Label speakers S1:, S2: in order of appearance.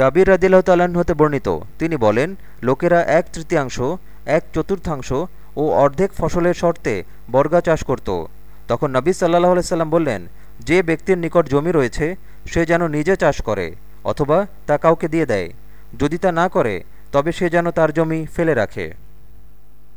S1: জাবির রাদিল্লাহ তাল্লাহ্ন হতে বর্ণিত। তিনি বলেন, লোকেরা এক তৃতীয়াংশ, এক চতুর্থাংশ ও অর্ধেক ফসলের শর্তে বর্গা চাষ করত। তখন নবী সাল্লাহ আলাইসাল্লাম বললেন, যে ব্যক্তির নিকট জমি রয়েছে, সে যেন নিজে চাষ করে অথবা তা কাউকে দিয়ে দেয়। যদি তা না করে, তবে সে যেন তার জমি ফেলে রাখে।